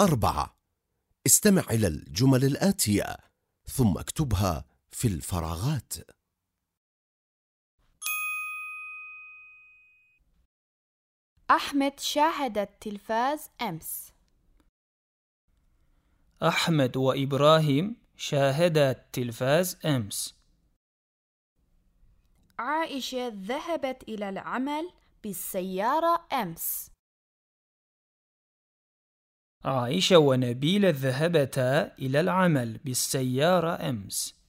أربعة. استمع إلى الجمل الآتية ثم اكتبها في الفراغات. أحمد شاهد التلفاز أمس. أحمد وإبراهيم شاهدا التلفاز أمس. عائشة ذهبت إلى العمل بالسيارة أمس. عائشة ونبيل ذهبتا إلى العمل بالسيارة أمس.